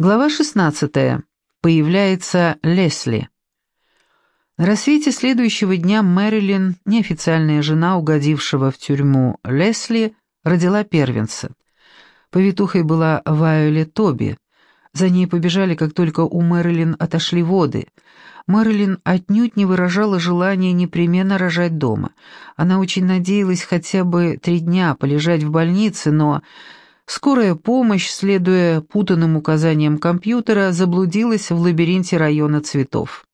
Глава 16. Появляется Лесли. На рассвете следующего дня Мэрилин, неофициальная жена угодившего в тюрьму Лесли, родила первенца. Повитухой была Вайолет Тоби. За ней побежали, как только у Мэрилин отошли воды. Мэрилин отнюдь не выражала желания непременно рожать дома. Она очень надеялась хотя бы три дня полежать в больнице, но Скорая помощь, следуя путанным указаниям компьютера, заблудилась в лабиринте района цветов.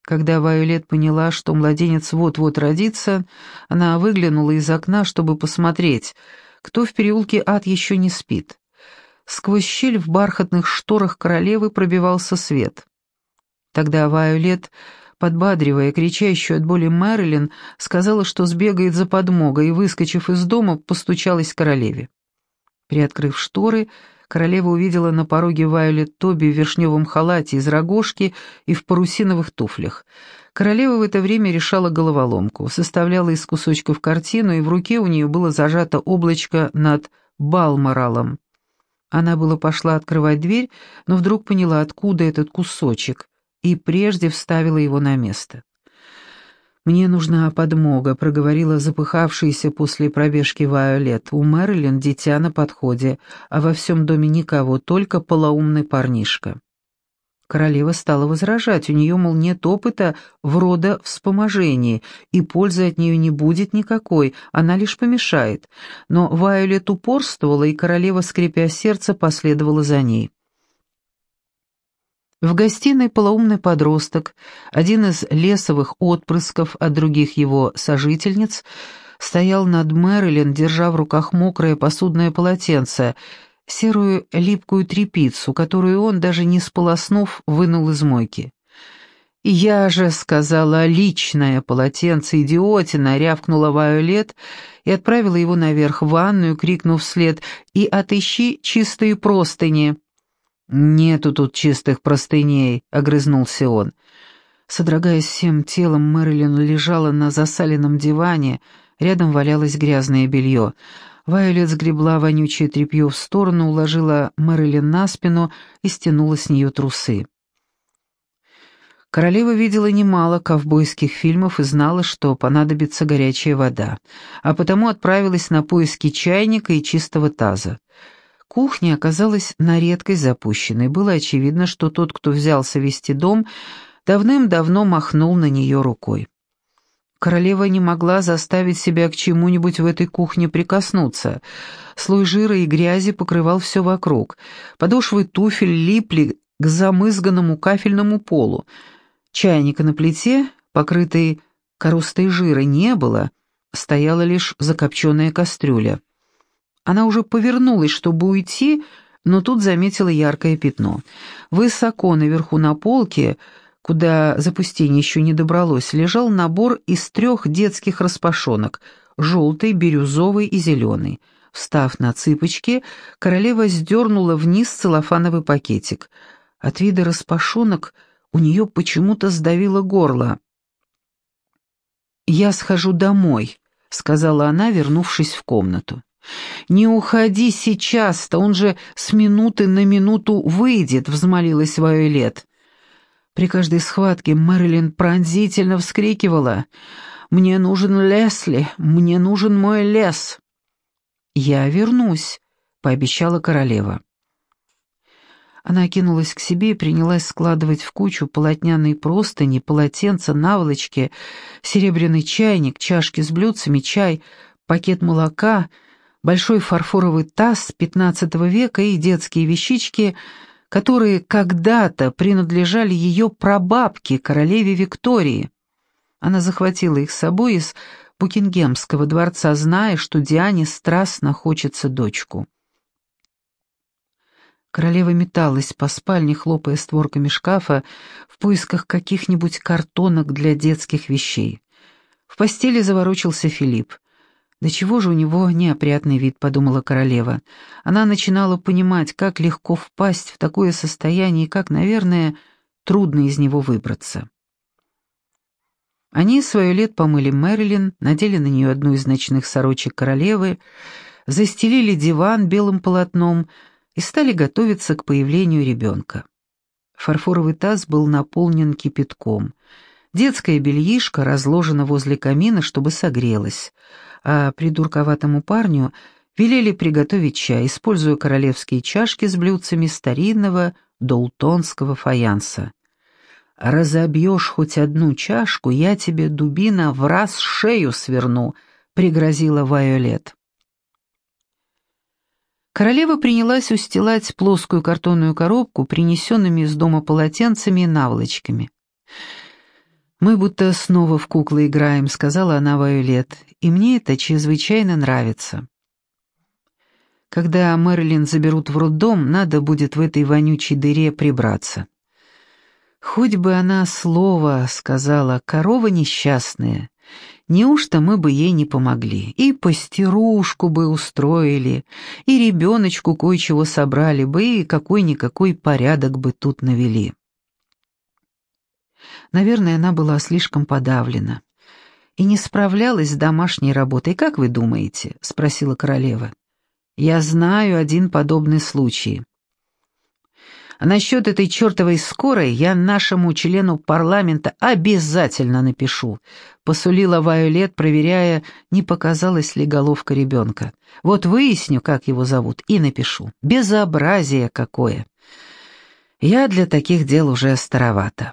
Когда Вайолет поняла, что младенец вот-вот родится, она выглянула из окна, чтобы посмотреть, кто в переулке ад еще не спит. Сквозь щель в бархатных шторах королевы пробивался свет. Тогда Вайолет, подбадривая кричащую от боли Мэрилин, сказала, что сбегает за подмогой, и, выскочив из дома, постучалась к королеве. Приоткрыв шторы, королева увидела на пороге Вайолет Тоби в вишневом халате из рогожки и в парусиновых туфлях. Королева в это время решала головоломку, составляла из кусочков картину, и в руке у нее было зажато облачко над Балморалом. Она было пошла открывать дверь, но вдруг поняла, откуда этот кусочек, и прежде вставила его на место. «Мне нужна подмога», — проговорила запыхавшаяся после пробежки Вайолет. «У Мэрилин дитя на подходе, а во всем доме никого, только полоумный парнишка». Королева стала возражать, у нее, мол, нет опыта в родовспоможении, и пользы от нее не будет никакой, она лишь помешает. Но Вайолет упорствовала, и королева, скрипя сердце, последовала за ней. В гостиной полоумный подросток, один из лесовых отпрысков от других его сожительниц, стоял над Мэрилин, держа в руках мокрое посудное полотенце, серую липкую тряпицу, которую он, даже не сполоснув, вынул из мойки. «Я же сказала личное полотенце, идиотина!» — рявкнула Вайолет и отправила его наверх в ванную, крикнув вслед «И отыщи чистые простыни!» «Нету тут чистых простыней», — огрызнулся он. Содрогаясь всем телом, Мэрилин лежала на засаленном диване, рядом валялось грязное белье. Вайолет сгребла вонючее тряпье в сторону, уложила Мэрилин на спину и стянула с нее трусы. Королева видела немало ковбойских фильмов и знала, что понадобится горячая вода, а потому отправилась на поиски чайника и чистого таза. Кухня оказалась на редкость запущенной. Было очевидно, что тот, кто взялся вести дом, давным-давно махнул на нее рукой. Королева не могла заставить себя к чему-нибудь в этой кухне прикоснуться. Слой жира и грязи покрывал все вокруг. Подошвы туфель липли к замызганному кафельному полу. Чайника на плите, покрытой коростой жира, не было, стояла лишь закопченная кастрюля. Она уже повернулась, чтобы уйти, но тут заметила яркое пятно. Высоко наверху на полке, куда запустение еще не добралось, лежал набор из трех детских распашонок — желтый, бирюзовый и зеленый. Встав на цыпочки, королева сдернула вниз целлофановый пакетик. От вида распашонок у нее почему-то сдавило горло. «Я схожу домой», — сказала она, вернувшись в комнату. «Не уходи сейчас-то, он же с минуты на минуту выйдет», — взмолилась Вайолет. При каждой схватке Мэрилин пронзительно вскрикивала. «Мне нужен Лесли, мне нужен мой лес». «Я вернусь», — пообещала королева. Она кинулась к себе и принялась складывать в кучу полотняные простыни, полотенца, наволочки, серебряный чайник, чашки с блюдцами, чай, пакет молока — большой фарфоровый таз XV века и детские вещички, которые когда-то принадлежали ее прабабке, королеве Виктории. Она захватила их с собой из Букингемского дворца, зная, что Диане страстно хочется дочку. Королева металась по спальне, хлопая створками шкафа, в поисках каких-нибудь картонок для детских вещей. В постели заворочился Филипп. «Да чего же у него неопрятный вид», — подумала королева. Она начинала понимать, как легко впасть в такое состояние и как, наверное, трудно из него выбраться. Они свое лет помыли Мэрилин, надели на нее одну из ночных сорочек королевы, застелили диван белым полотном, и стали готовиться к появлению ребенка. Фарфоровый таз был наполнен кипятком. Детское бельишко разложено возле камина, чтобы согрелось, а придурковатому парню велели приготовить чай, используя королевские чашки с блюдцами старинного долтонского фаянса. «Разобьешь хоть одну чашку, я тебе, дубина, в раз шею сверну», — пригрозила Вайолет. Королева принялась устилать плоскую картонную коробку принесенными из дома полотенцами и наволочками. «Мы будто снова в куклы играем», — сказала она Вайолет, — «и мне это чрезвычайно нравится». Когда Мэрилин заберут в роддом, надо будет в этой вонючей дыре прибраться. Хоть бы она слово сказала «корова несчастная», неужто мы бы ей не помогли? И постирушку бы устроили, и ребеночку кое-чего собрали бы, и какой-никакой порядок бы тут навели. Наверное, она была слишком подавлена и не справлялась с домашней работой. «Как вы думаете?» — спросила королева. «Я знаю один подобный случай. А насчет этой чертовой скорой я нашему члену парламента обязательно напишу», — посулила Вайолет, проверяя, не показалась ли головка ребенка. «Вот выясню, как его зовут, и напишу. Безобразие какое!» Я для таких дел уже старовата.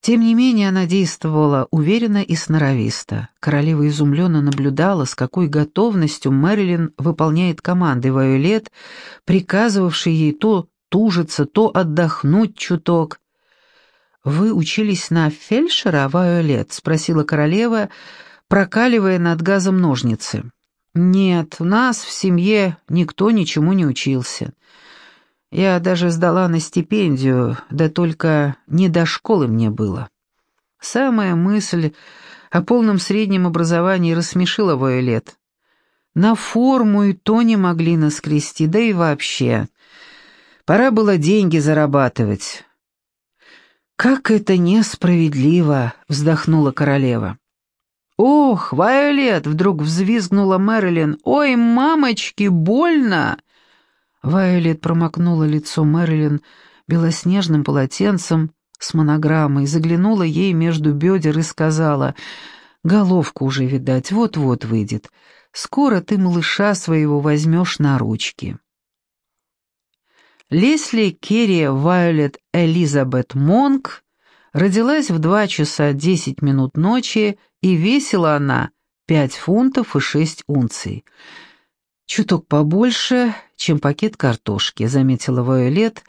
Тем не менее, она действовала уверенно и сноровисто. Королева изумленно наблюдала, с какой готовностью Мэрилин выполняет команды Вайолет, приказывавшие ей то тужиться, то отдохнуть чуток. «Вы учились на фельдшера, Вайолет?» — спросила королева, прокаливая над газом ножницы. «Нет, у нас в семье никто ничему не учился. Я даже сдала на стипендию, да только не до школы мне было. Самая мысль о полном среднем образовании рассмешила Вайолет. На форму и то не могли наскрести, да и вообще. Пора было деньги зарабатывать. «Как это несправедливо!» — вздохнула королева. «Ох, Вайолет!» — вдруг взвизгнула Мэрилин. «Ой, мамочки, больно!» Вайолет промокнула лицо Мэрилин белоснежным полотенцем с монограммой, заглянула ей между бедер и сказала, «Головку уже, видать, вот-вот выйдет. Скоро ты малыша своего возьмешь на ручки». Лесли Керри Вайолет Элизабет Монк родилась в два часа десять минут ночи, и весила она пять фунтов и шесть унций. «Чуток побольше, чем пакет картошки», — заметила Вайолет,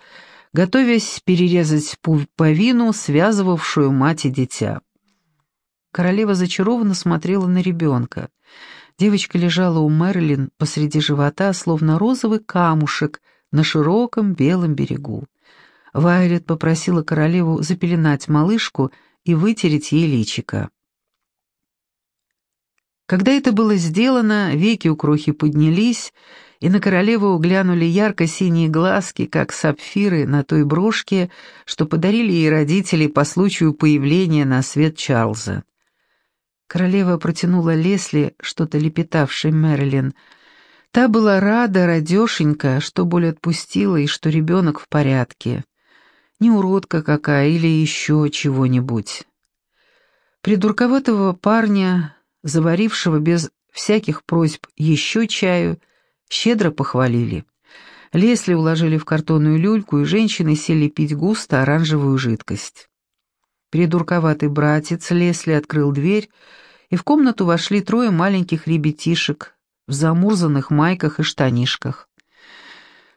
готовясь перерезать пуповину, связывавшую мать и дитя. Королева зачарованно смотрела на ребенка. Девочка лежала у Мерлин посреди живота, словно розовый камушек на широком белом берегу. Вайолет попросила королеву запеленать малышку и вытереть ей личико. Когда это было сделано, веки у крохи поднялись, и на королеву глянули ярко-синие глазки, как сапфиры на той брошке, что подарили ей родители по случаю появления на свет Чарльза. Королева протянула Лесли, что-то лепетавшей Мэрилин. Та была рада, радешенька, что боль отпустила и что ребенок в порядке. Не уродка какая или еще чего-нибудь. Придурковатого парня заварившего без всяких просьб еще чаю, щедро похвалили. Лесли уложили в картонную люльку, и женщины сели пить густо оранжевую жидкость. Придурковатый братец Лесли открыл дверь, и в комнату вошли трое маленьких ребятишек в замурзанных майках и штанишках.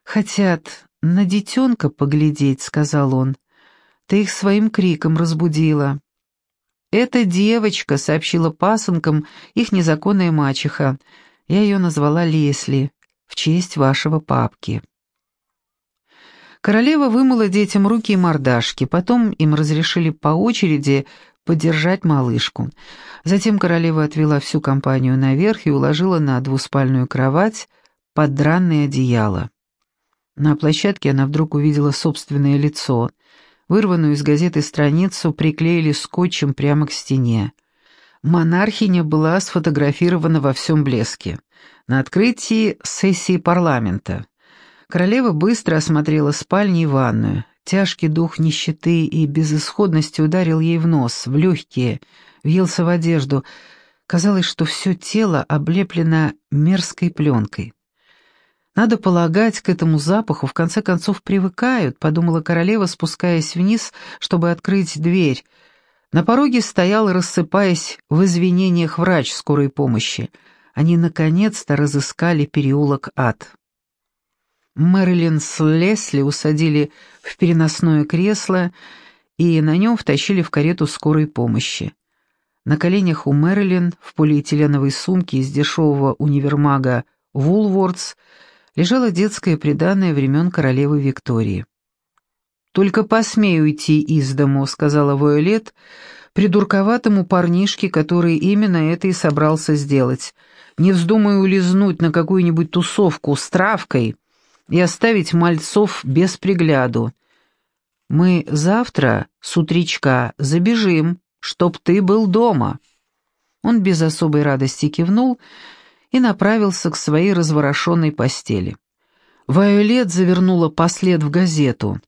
«Хотят на детенка поглядеть», — сказал он. «Ты их своим криком разбудила». «Это девочка», — сообщила пасынкам их незаконная мачеха. Я ее назвала Лесли, в честь вашего папки. Королева вымыла детям руки и мордашки, потом им разрешили по очереди подержать малышку. Затем королева отвела всю компанию наверх и уложила на двуспальную кровать под одеяло. На площадке она вдруг увидела собственное лицо — Вырванную из газеты страницу приклеили скотчем прямо к стене. Монархиня была сфотографирована во всем блеске. На открытии сессии парламента. Королева быстро осмотрела спальню и ванную. Тяжкий дух нищеты и безысходности ударил ей в нос, в легкие, въелся в одежду. Казалось, что все тело облеплено мерзкой пленкой. «Надо полагать, к этому запаху в конце концов привыкают», — подумала королева, спускаясь вниз, чтобы открыть дверь. На пороге стоял, рассыпаясь в извинениях врач скорой помощи. Они наконец-то разыскали переулок Ад. Мэрилин с Лесли усадили в переносное кресло и на нем втащили в карету скорой помощи. На коленях у Мэрилин в полиэтиленовой сумке из дешевого универмага «Вулвордс» лежало детское приданное времен королевы Виктории. «Только посмей уйти из дому», — сказала Вуэлет, придурковатому парнишке, который именно это и собрался сделать. «Не вздумай улизнуть на какую-нибудь тусовку с травкой и оставить мальцов без пригляду. Мы завтра с утречка забежим, чтоб ты был дома». Он без особой радости кивнул и направился к своей разворошенной постели. Вайолет завернула послед в газету.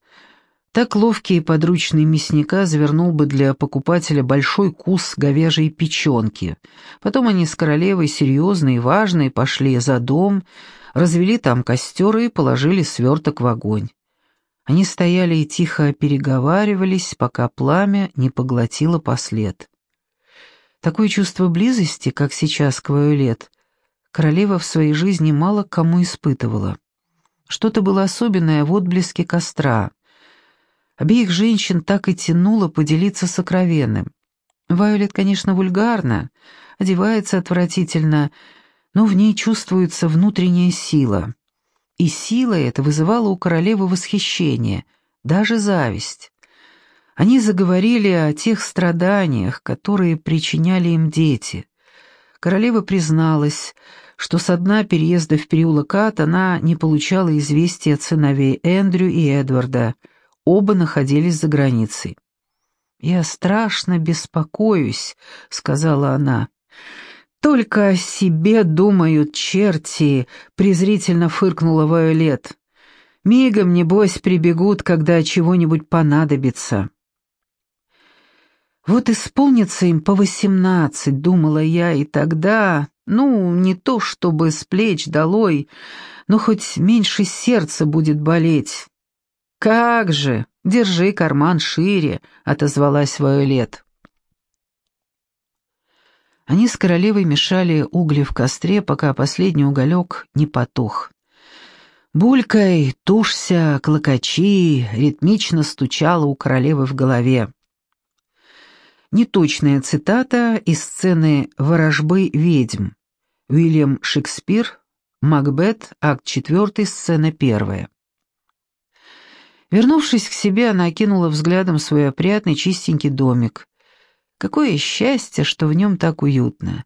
Так ловкий подручный мясника завернул бы для покупателя большой кус говяжьей печенки. Потом они с королевой серьезные и важные пошли за дом, развели там костер и положили сверток в огонь. Они стояли и тихо переговаривались, пока пламя не поглотило послед. Такое чувство близости, как сейчас к Вайолет, королева в своей жизни мало кому испытывала. Что-то было особенное в отблеске костра. Обеих женщин так и тянуло поделиться сокровенным. Вайолет, конечно, вульгарна, одевается отвратительно, но в ней чувствуется внутренняя сила. И сила эта вызывала у королевы восхищение, даже зависть. Они заговорили о тех страданиях, которые причиняли им дети. Королева призналась, что со дна переезда в переулок Ад она не получала известия от сыновей Эндрю и Эдварда. Оба находились за границей. «Я страшно беспокоюсь», — сказала она. «Только о себе думают черти», — презрительно фыркнула Вайолет. «Мигом, небось, прибегут, когда чего-нибудь понадобится». «Вот исполнится им по восемнадцать», — думала я, и тогда, ну, не то чтобы с плеч долой, но хоть меньше сердца будет болеть. «Как же! Держи карман шире», — отозвалась Вайолет. Они с королевой мешали угли в костре, пока последний уголек не потух. «Булькай, тушься, клокочи!» — ритмично стучало у королевы в голове. Неточная цитата из сцены «Ворожбы ведьм». Уильям Шекспир, Макбет, акт 4, сцена 1. Вернувшись к себе, она окинула взглядом свой опрятный чистенький домик. Какое счастье, что в нем так уютно.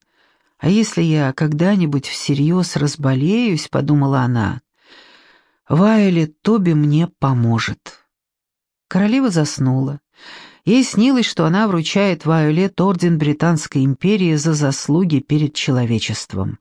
А если я когда-нибудь всерьез разболеюсь, подумала она, Вайолет Тоби мне поможет. Королева заснула. Ей снилось, что она вручает Вайолет орден Британской империи за заслуги перед человечеством.